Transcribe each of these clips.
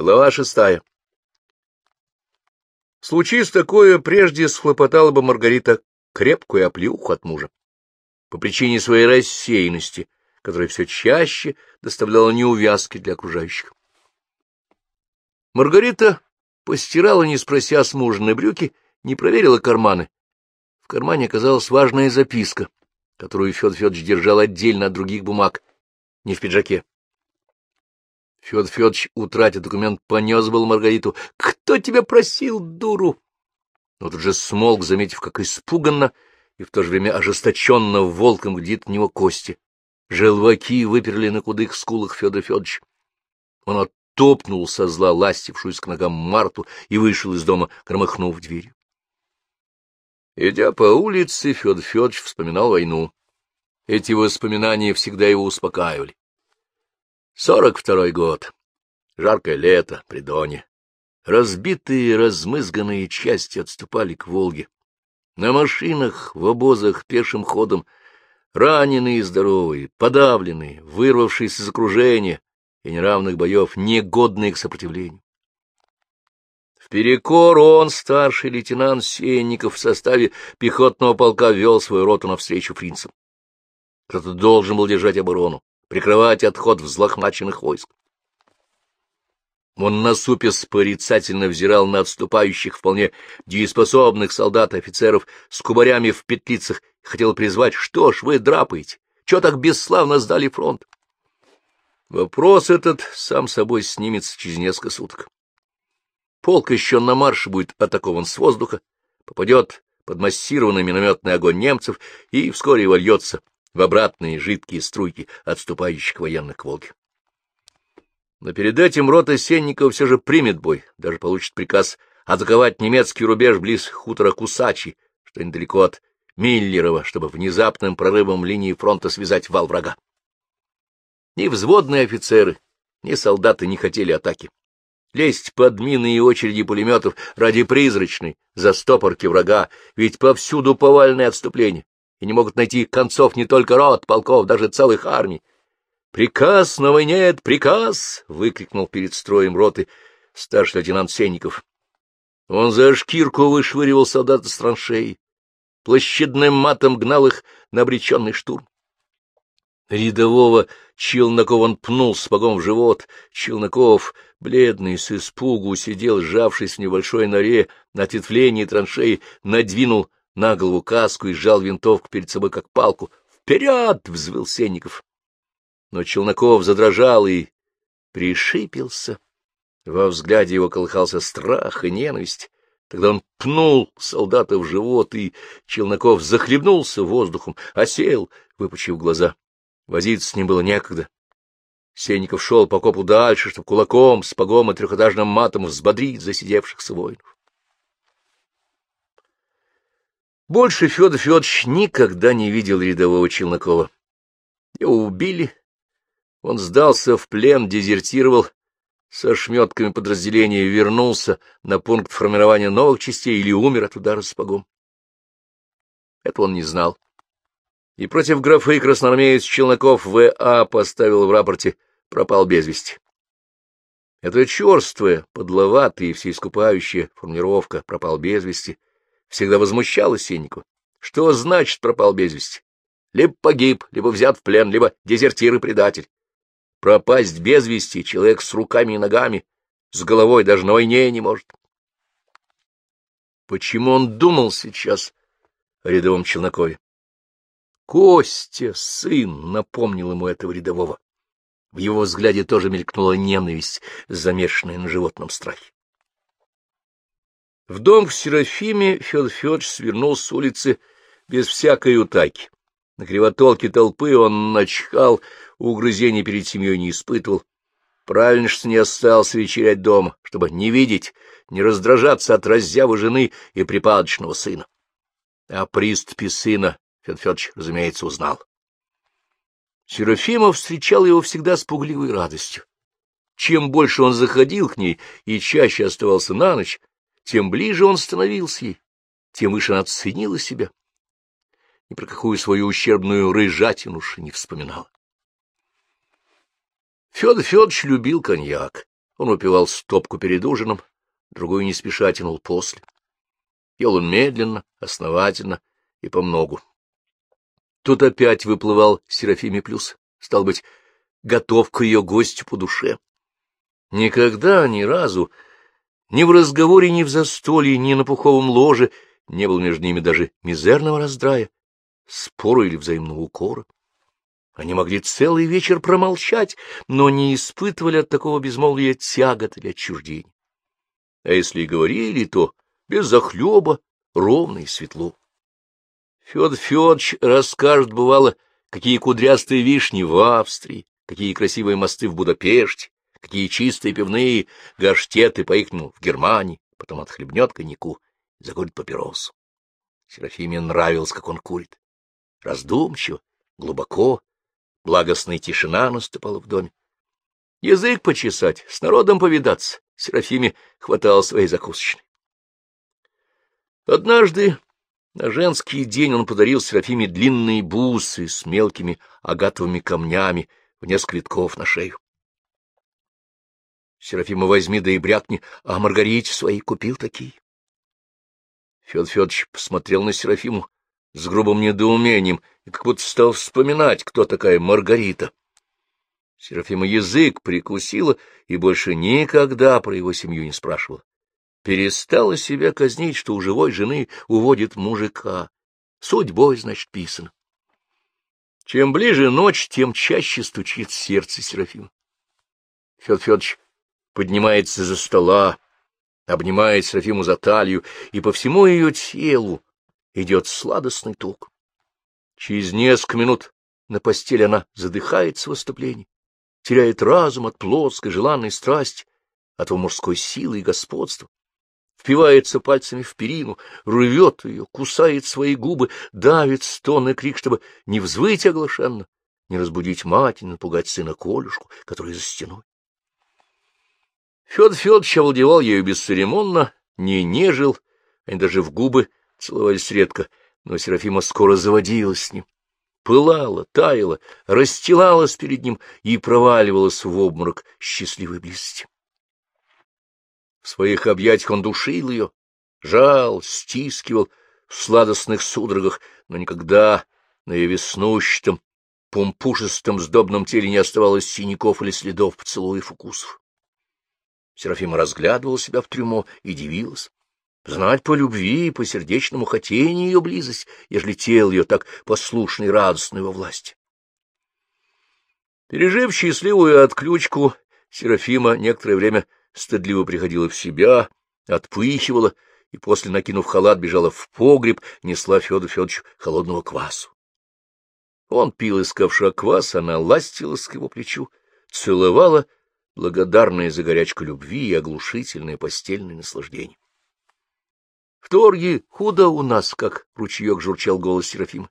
Глава шестая. Случись такое, прежде схлопотала бы Маргарита крепкую оплеуху от мужа. По причине своей рассеянности, которая все чаще доставляла неувязки для окружающих. Маргарита постирала, не спрося с мужа на брюки, не проверила карманы. В кармане оказалась важная записка, которую Федор Федорович держал отдельно от других бумаг, не в пиджаке. Федор Федорович, утратив документ, понес был Маргариту. — Кто тебя просил, дуру? Но тут же смолк, заметив, как испуганно и в то же время ожесточенно волком глядит в него кости. Желваки выперли на кудых скулах Федор Федорович. Он оттопнул со зла ластившуюся к ногам Марту и вышел из дома, громыхнув дверью. Идя по улице, Федор Федорович вспоминал войну. Эти воспоминания всегда его успокаивали. Сорок второй год. Жаркое лето, при Доне. Разбитые, размызганные части отступали к Волге. На машинах, в обозах, пешим ходом, раненые и здоровые, подавленные, вырвавшиеся из окружения и неравных боев, негодные к сопротивлению. В перекор он, старший лейтенант Сенников, в составе пехотного полка вел свою роту навстречу фринцам. Кто-то должен был держать оборону прикрывать отход взлохмаченных войск. Он насупясь порицательно взирал на отступающих вполне дееспособных солдат и офицеров с кубарями в петлицах хотел призвать, что ж вы драпаете, что так бесславно сдали фронт? Вопрос этот сам собой снимется через несколько суток. Полк еще на марше будет атакован с воздуха, попадет под массированный минометный огонь немцев и вскоре вольется в обратные жидкие струйки отступающих военных к. Но перед этим рота Сенникова все же примет бой, даже получит приказ атаковать немецкий рубеж близ хутора Кусачи, что недалеко от Миллерова, чтобы внезапным прорывом линии фронта связать вал врага. Ни взводные офицеры, ни солдаты не хотели атаки. Лезть под мины и очереди пулеметов ради призрачной застопорки врага, ведь повсюду повальное отступление и не могут найти концов не только рот, полков, даже целых армий. «Приказ на войне — приказ!» — выкрикнул перед строем роты старший лейтенант Сенников. Он за шкирку вышвыривал солдат с траншеи, площадным матом гнал их на обреченный штурм. Рядового Челнокова он пнул сапогом в живот. Челноков, бледный, с испугу, сидел, сжавшись в небольшой норе на ответвлении траншеи, надвинул на голову каску и сжал винтовку перед собой, как палку. «Вперед!» — взвыл Сенников. Но Челноков задрожал и пришипился. Во взгляде его колыхался страх и ненависть. Тогда он пнул солдата в живот, и Челноков захлебнулся воздухом, осел, выпучив глаза. Возиться с ним было некогда. Сенников шел по копу дальше, чтобы кулаком, спагом и трехэтажным матом взбодрить засидевшихся воинов. Больше Федор Федорович никогда не видел рядового Челнокова. Его убили, он сдался в плен, дезертировал, со шметками подразделения вернулся на пункт формирования новых частей или умер от удара сапогом. Это он не знал. И против графы красноармеец Челноков В.А. поставил в рапорте «пропал без вести». Это черствая, подловатая и всеискупающая формулировка «пропал без вести» всегда возмущала Сеннику. Что значит пропал без вести? Либо погиб, либо взят в плен, либо дезертир и предатель. Пропасть без вести человек с руками и ногами, с головой даже на войне не может. Почему он думал сейчас о рядовом Челнокове? Костя, сын, напомнил ему этого рядового. В его взгляде тоже мелькнула ненависть, замешанная на животном страхе. В дом в Серафиме Федор Федорович свернул с улицы без всякой утайки. На кривотолке толпы он начхал, угрызений перед семьей не испытывал. Правильно, что не остался вечерять дома, чтобы не видеть, не раздражаться от раззявы жены и припадочного сына. О приступе сына Федор Федорович, разумеется, узнал. Серафимов встречал его всегда с пугливой радостью. Чем больше он заходил к ней и чаще оставался на ночь, тем ближе он становился ей, тем выше она ценила себя. Ни про какую свою ущербную рыжатину уж не вспоминала. Федор Федорович любил коньяк. Он выпивал стопку перед ужином, другую не спеша тянул после. Ел он медленно, основательно и помногу. Тут опять выплывал Серафиме Плюс. Стал быть, готов к ее гостю по душе. Никогда, ни разу, ни в разговоре, ни в застолье, ни на пуховом ложе не было между ними даже мизерного раздрая, спора или взаимного укора. Они могли целый вечер промолчать, но не испытывали от такого безмолвия тягот или отчуждений. А если и говорили, то без захлеба, ровно и светло. Федор Федорович расскажет, бывало, какие кудрястые вишни в Австрии, какие красивые мосты в Будапеште, какие чистые пивные гаштеты по-ихнему в Германии, потом отхлебнет коньяку и закурит папиросу. Серафиме нравилось, как он курит. Раздумчиво, глубоко, благостная тишина наступала в доме. Язык почесать, с народом повидаться, Серафиме хватало своей закусочной. Однажды на женский день он подарил Серафиме длинные бусы с мелкими агатовыми камнями в несколько витков на шею. Серафима возьми да и брякни, а Маргарите своей купил такие. Федор Федорович посмотрел на Серафиму с грубым недоумением и как будто стал вспоминать, кто такая Маргарита. Серафима язык прикусила и больше никогда про его семью не спрашивала. Перестала себя казнить, что у живой жены уводит мужика. Судьбой, значит, писано. Чем ближе ночь, тем чаще стучит сердце Серафима. Федор Федорович поднимается за стола, обнимает Серафиму за талию, и по всему ее телу идет сладостный ток. Через несколько минут на постели она задыхается в выступлении, теряет разум от плоской желанной страсти, от его мужской силы и господства, впивается пальцами в перину, рвет ее, кусает свои губы, давит стон и крик, чтобы не взвыть оглашенно, не разбудить мать, не напугать сына Колюшку, который за стеной. Федор Федорович овладевал ею бесцеремонно, не нежил, они даже в губы целовались редко, но Серафима скоро заводилась с ним. Пылала, таяла, расстилалась перед ним и проваливалась в обморок счастливой близости. В своих объятиях он душил ее, жал, стискивал в сладостных судорогах, но никогда на ее веснущатом, помпушистом сдобном теле не оставалось синяков или следов поцелуев укусов. Серафима разглядывала себя в трюмо и дивилась. Знать по любви и по сердечному хотению ее близость, ежели тело ее так послушно и радостно во власти. Пережив счастливую отключку, Серафима некоторое время стыдливо приходила в себя, отпыхивала и после, накинув халат, бежала в погреб, несла Федору Федоровичу холодного квасу. Он пил из ковша квас, она ластилась к его плечу, целовала благодарная за горячку любви и оглушительное постельное наслаждение. — В торге худо у нас, как ручеек журчал голос Серафима.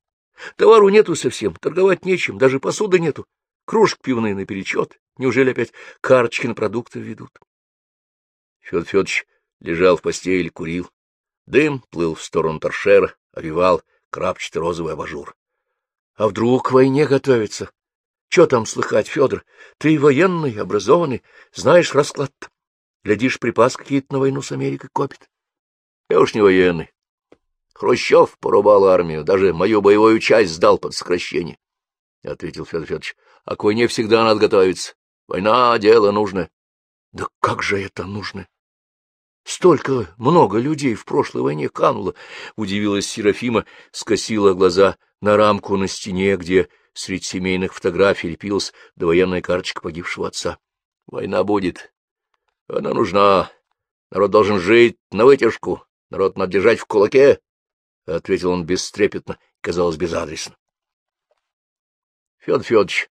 Товару нету совсем, торговать нечем, даже посуды нету. Кружек пивные наперечет. Неужели опять карточки на продукты ведут? Федор Федорович лежал в постели, курил. Дым плыл в сторону торшера, овивал крапчатый розовый абажур. А вдруг к войне готовится? Че там слыхать, Федор? Ты военный, образованный, знаешь расклад -то. Глядишь, припас какие-то на войну с Америкой копит. Я уж не военный. Хрущев порубал армию, даже мою боевую часть сдал под сокращение, — ответил Федор Федорович. — А к войне всегда надо готовиться. Война — дело нужное. — Да как же это нужно? Столько много людей в прошлой войне кануло, — удивилась Серафима, скосила глаза на рамку на стене, где Среди семейных фотографий лепилась довоенная карточка погибшего отца. Война будет. Она нужна. Народ должен жить на вытяжку. Народ надо держать в кулаке, — ответил он бестрепетно казалось, безадресно. Федор Федорович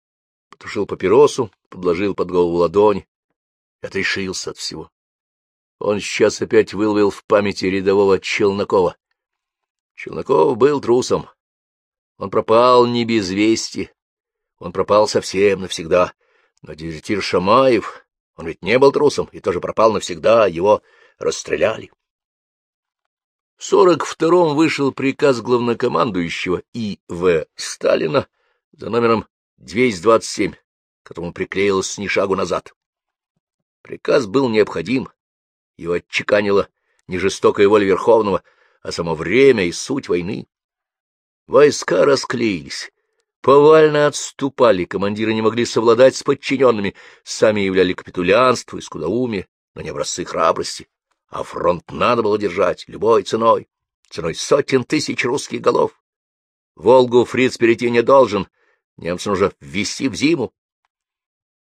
потушил папиросу, подложил под голову ладонь и отрешился от всего. Он сейчас опять выловил в памяти рядового Челнокова. Челноков был трусом, он пропал не без вести. Он пропал совсем навсегда. Но дезертир Шамаев, он ведь не был трусом и тоже пропал навсегда, его расстреляли. В сорок втором вышел приказ главнокомандующего И.В. Сталина за номером 227, к которому приклеилось ни шагу назад. Приказ был необходим. Его отчеканила не жестокая воля Верховного, а само время и суть войны. Войска расклеились, повально отступали, командиры не могли совладать с подчиненными, сами являли капитулянство и скудоумие, но не образцы храбрости, а фронт надо было держать любой ценой, ценой сотен тысяч русских голов. Волгу фриц перейти не должен, немцам нужно ввести в зиму.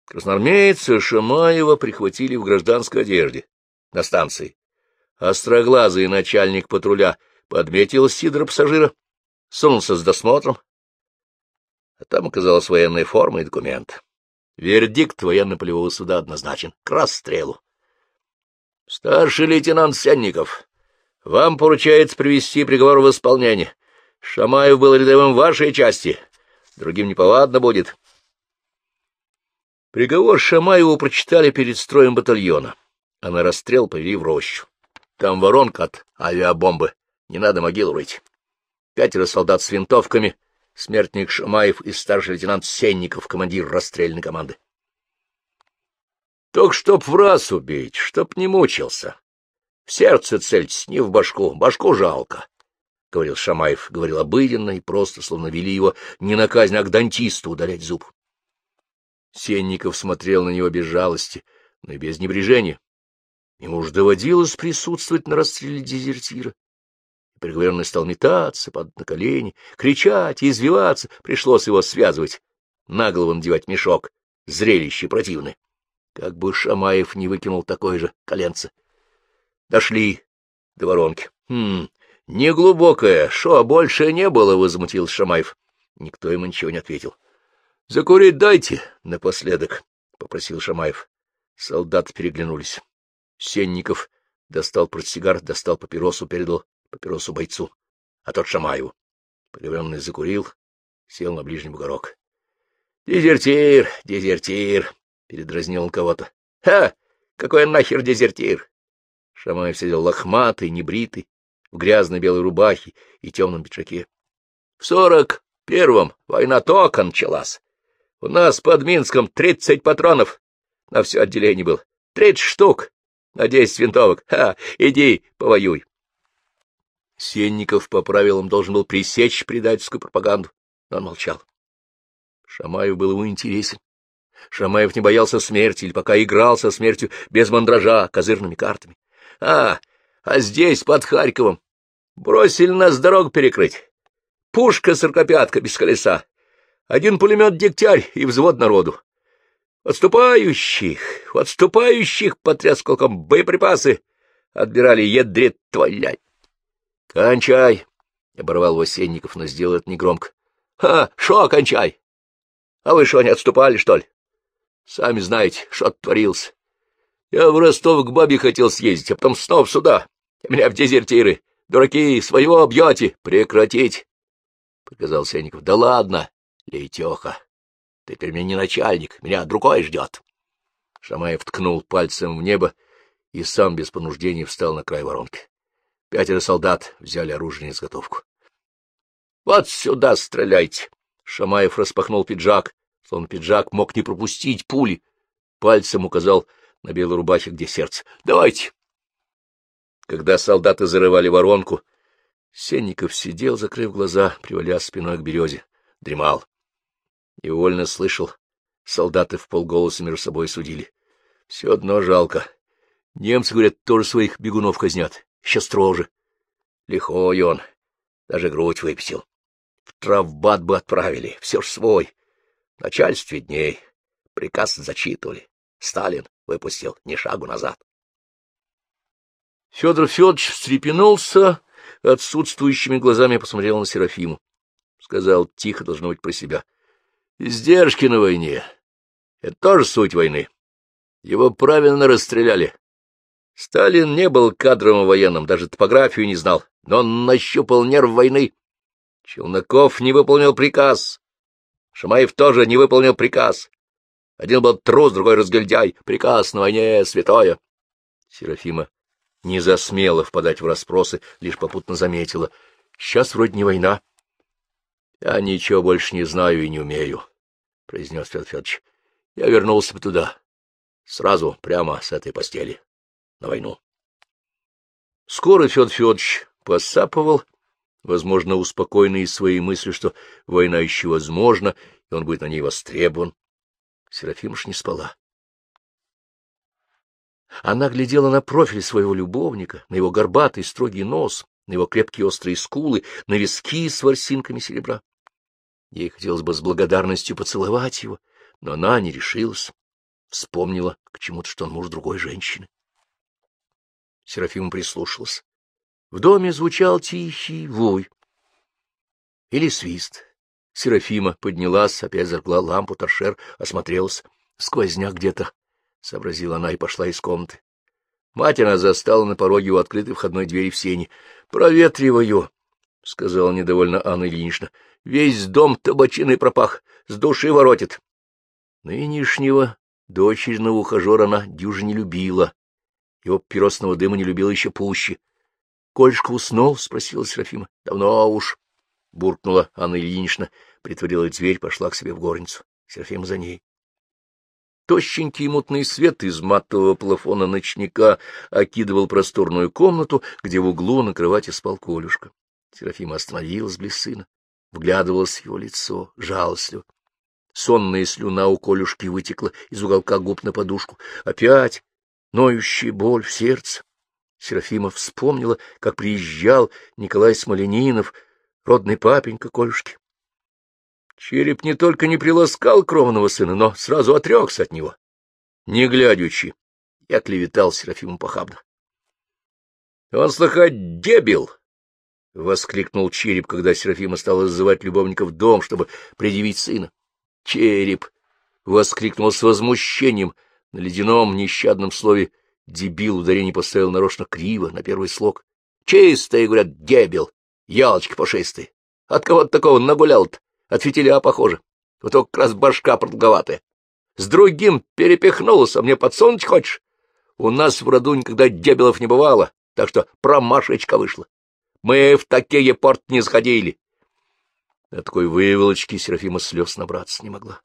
Красноармейцы Шамаева прихватили в гражданской одежде на станции. Остроглазый начальник патруля подметил Сидора пассажира, сунулся с досмотром, а там оказалась военная форма и документ. Вердикт военно-полевого суда однозначен — к расстрелу. Старший лейтенант Сенников, вам поручается привести приговор в исполнение. Шамаев был рядовым вашей части, другим неповадно будет. Приговор Шамаеву прочитали перед строем батальона, а на расстрел повели в рощу. Там воронка от авиабомбы, не надо могилу рыть. Пятеро солдат с винтовками, смертник Шамаев и старший лейтенант Сенников, командир расстрельной команды. Только чтоб в раз убить, чтоб не мучился. В сердце цельтесь, не в башку, башку жалко. — говорил Шамаев, говорил обыденно и просто, словно вели его не на казнь, а к дантисту удалять зуб. Сенников смотрел на него без жалости, но и без небрежения. Ему уж доводилось присутствовать на расстреле дезертира. Приговоренный стал метаться, падать на колени, кричать извиваться. Пришлось его связывать, на голову надевать мешок. Зрелище противное. Как бы Шамаев не выкинул такое же коленце. Дошли до воронки. Хм, неглубокая, шо, больше не было, — возмутился Шамаев. Никто ему ничего не ответил. — Закурить дайте напоследок, — попросил Шамаев. Солдаты переглянулись. Сенников достал портсигар, достал папиросу, передал папиросу бойцу, а тот Шамаеву. Приговоренный закурил, сел на ближний бугорок. — Дезертир, дезертир! — передразнил он кого-то. — Ха! Какой нахер дезертир? Шамаев сидел лохматый, небритый, в грязной белой рубахе и темном пиджаке. В сорок первом война только началась. У нас под Минском тридцать патронов на все отделение был. Тридцать штук на десять винтовок. Ха! Иди, повоюй. Сенников по правилам должен был пресечь предательскую пропаганду, но он молчал. Шамаев был ему интересен. Шамаев не боялся смерти или пока играл со смертью без мандража, козырными картами. А, а здесь, под Харьковом, бросили нас дорогу перекрыть. Пушка-сорокопятка без колеса, один пулемет «Дегтярь» и взвод народу. Отступающих, отступающих потряс колком боеприпасы, отбирали ядрит твоя. — Кончай! — оборвал Васенников, но сделал это негромко. — Ха, шо кончай? А вы что, не отступали, что ли? Сами знаете, что творился. Я в Ростов к бабе хотел съездить, а потом снова сюда. Меня в дезертиры. Дураки, своего объете. Прекратить, — приказал Сенников. — Да ладно, Лейтеха, ты теперь мне не начальник, меня другой ждет. Шамаев ткнул пальцем в небо и сам без понуждения встал на край воронки. Пятеро солдат взяли оружие на изготовку. — Вот сюда стреляйте! Шамаев распахнул пиджак, словно пиджак мог не пропустить пули. Пальцем указал на белой рубахе, где сердце. — Давайте! Когда солдаты зарывали воронку, Сенников сидел, закрыв глаза, привалясь спиной к березе, дремал. Невольно слышал, солдаты в полголоса между собой судили. Все одно жалко. Немцы, говорят, тоже своих бегунов казнят, еще строже. Лихой он, даже грудь выписал. В травбат бы отправили, все ж свой. В начальстве дней приказ зачитывали. Сталин выпустил ни шагу назад. Федор Федорович встрепенулся, отсутствующими глазами посмотрел на Серафиму. Сказал тихо, должно быть, про себя. Издержки на войне. Это тоже суть войны. Его правильно расстреляли. Сталин не был кадровым военным, даже топографию не знал, но он нащупал нерв войны. Челноков не выполнил приказ. Шамаев тоже не выполнил приказ. Один был трус, другой разгильдяй. Приказ на войне святое. Серафима не засмела впадать в расспросы, лишь попутно заметила. Сейчас вроде не война. — Я ничего больше не знаю и не умею, — произнес Федор Федорович. — Я вернулся бы туда. Сразу прямо с этой постели. На войну. Скоро Федор Федорович посапывал, возможно, успокоенный своей мыслью, что война еще возможна, и он будет на ней востребован. Серафимыш не спала. Она глядела на профиль своего любовника, на его горбатый строгий нос, на его крепкие острые скулы, на виски с ворсинками серебра. Ей хотелось бы с благодарностью поцеловать его, но она не решилась. Вспомнила к чему-то, что он муж другой женщины. Серафима прислушалась. В доме звучал тихий вой. Или свист. Серафима поднялась, опять зажгла лампу, торшер, осмотрелась. Сквозняк где-то, — сообразила она и пошла из комнаты. Мать она застала на пороге у открытой входной двери в сени. — Проветриваю, — сказала недовольно Анна Ильинична. — Весь дом табачиный пропах, с души воротит. Нынешнего дочерного ухажера она дюже не любила. Его пиросного дыма не любила еще пуще. — Кольшка уснул? — спросила Серафима. — Давно уж, — буркнула Анна Ильинична, притворила дверь, пошла к себе в горницу. Серафима за ней. Тощенький мутный свет из матового плафона ночника окидывал просторную комнату, где в углу на кровати спал Колюшка. Серафима остановилась близ сына, вглядывалась в его лицо, жалостливо. Сонная слюна у Колюшки вытекла из уголка губ на подушку. Опять ноющая боль в сердце. Серафима вспомнила, как приезжал Николай Смоленинов, родный папенька Колюшки. Череп не только не приласкал кровного сына, но сразу отрекся от него. Не глядячи, я клеветал Серафиму похабно. — Он, слыхать, дебил! — воскликнул Череп, когда Серафима стала зазывать любовника в дом, чтобы предъявить сына. Череп! — воскликнул с возмущением. На ледяном нещадном слове «дебил» ударение поставил нарочно криво, на первый слог. — Чистые, говорят, дебил! Ялочки пушистые! От кого-то такого нагулял-то! От фитиля похоже. Вот только как раз башка продолговатая. С другим перепихнулась, а мне подсунуть хочешь? У нас в роду никогда дебилов не бывало, так что промашечка вышла. Мы в такие порт не сходили. На такой выволочке Серафима слез набраться не могла.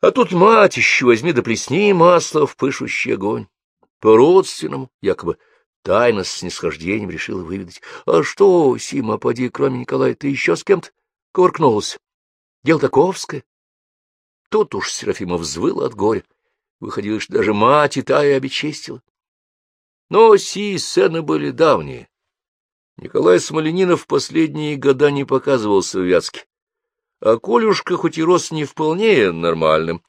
А тут мать еще возьми да плесни масло в пышущий огонь. По-родственному, якобы тайно с снисхождением решила выведать. А что, Сима, поди, кроме Николая, ты еще с кем-то кувыркнулась. Дело таковское. Тут уж Серафима взвыла от горя. Выходило, что даже мать и та и обесчестила. Но сии сцены были давние. Николай Смоленинов последние года не показывался в Вятске. А Колюшка, хоть и рос не вполне нормальным,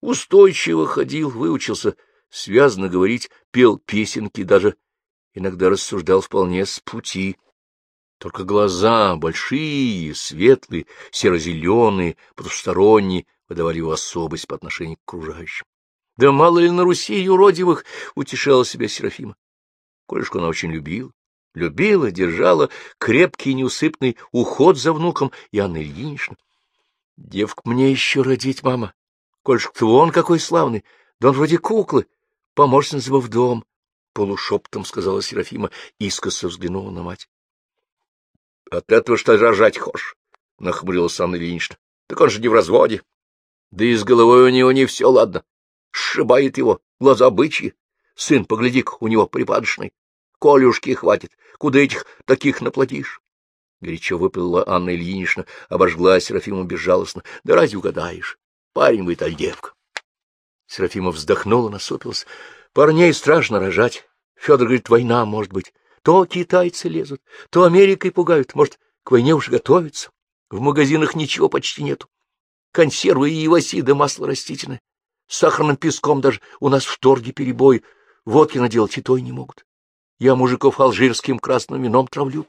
устойчиво ходил, выучился связно говорить, пел песенки, даже иногда рассуждал вполне с пути. Только глаза, большие, светлые, серо-зеленые, потусторонние, выдавали его особость по отношению к окружающим. Да мало ли на Руси юродивых, утешала себя Серафима. Колешку она очень любила. Любила, держала крепкий неусыпный уход за внуком и Анна Ильинична. Девку мне еще родить, мама. Колешка-то вон какой славный, да он вроде куклы. Помощница бы в дом, — полушептом сказала Серафима, искоса взглянула на мать. — От этого что рожать хочешь? — нахмурилась Анна Ильинична. — Так он же не в разводе. Да и с головой у него не все ладно. Сшибает его, глаза бычьи. Сын, погляди-ка, у него припадочный. Колюшки хватит. Куда этих таких наплатишь? Горячо выплыла Анна Ильинична, обожгла Серафиму безжалостно. Да разве угадаешь? Парень вы, аль девка. Серафима вздохнула, насупилась. Парней страшно рожать. Федор говорит, война, может быть. То китайцы лезут, то Америкой пугают, может, к войне уже готовятся. В магазинах ничего почти нету. Консервы и иваси да масло растительное. С сахарным песком даже у нас в торге перебой. Водки наделать и той не могут. Я мужиков алжирским красным вином травлю.